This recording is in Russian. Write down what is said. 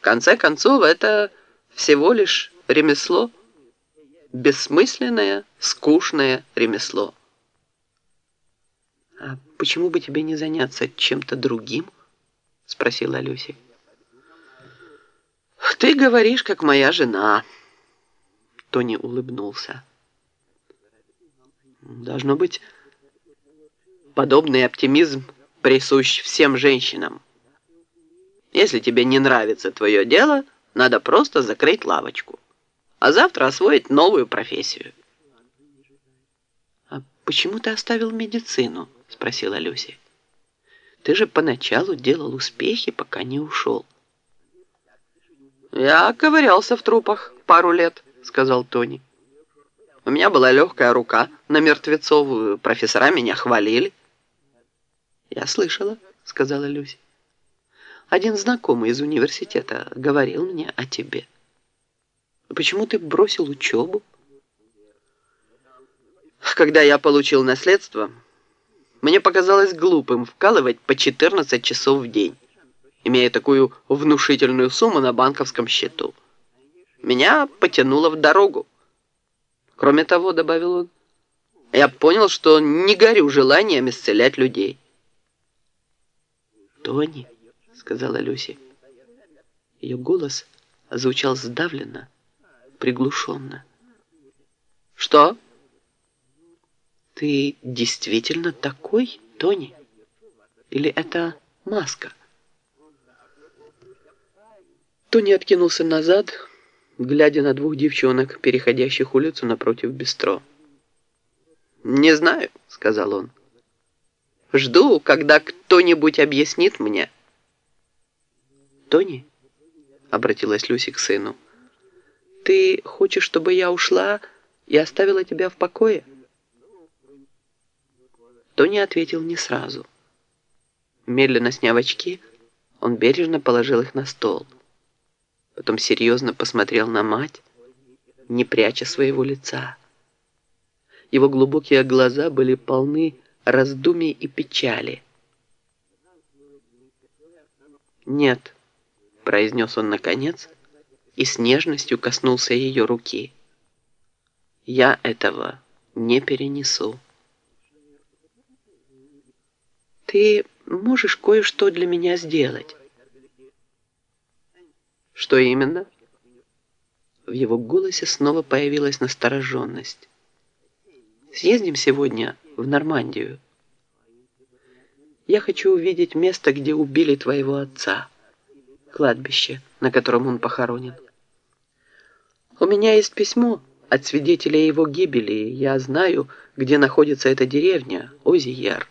Конце концов, это всего лишь ремесло. Бессмысленное, скучное ремесло. «А почему бы тебе не заняться чем-то другим?» — спросила Люси. «Ты говоришь, как моя жена». Тони улыбнулся. «Должно быть, подобный оптимизм присущ всем женщинам. Если тебе не нравится твое дело, надо просто закрыть лавочку, а завтра освоить новую профессию». «А почему ты оставил медицину?» — спросила Люси. «Ты же поначалу делал успехи, пока не ушел». «Я ковырялся в трупах пару лет», — сказал Тони. «У меня была легкая рука на мертвецов, профессора меня хвалили». «Я слышала», — сказала Люси. «Один знакомый из университета говорил мне о тебе. Почему ты бросил учебу?» «Когда я получил наследство, мне показалось глупым вкалывать по 14 часов в день» имея такую внушительную сумму на банковском счету. Меня потянуло в дорогу. Кроме того, добавил он, я понял, что не горю желанием исцелять людей. «Тони», — сказала Люси. Ее голос звучал сдавленно, приглушенно. «Что?» «Ты действительно такой, Тони? Или это маска?» Тони откинулся назад, глядя на двух девчонок, переходящих улицу напротив бистро. «Не знаю», — сказал он. «Жду, когда кто-нибудь объяснит мне». «Тони?» — обратилась Люси к сыну. «Ты хочешь, чтобы я ушла и оставила тебя в покое?» Тони ответил не сразу. Медленно сняв очки, он бережно положил их на стол потом серьезно посмотрел на мать, не пряча своего лица. Его глубокие глаза были полны раздумий и печали. «Нет», — произнес он наконец, и с нежностью коснулся ее руки. «Я этого не перенесу». «Ты можешь кое-что для меня сделать?» Что именно? В его голосе снова появилась настороженность. Съездим сегодня в Нормандию. Я хочу увидеть место, где убили твоего отца. Кладбище, на котором он похоронен. У меня есть письмо от свидетеля его гибели. Я знаю, где находится эта деревня, Озиер.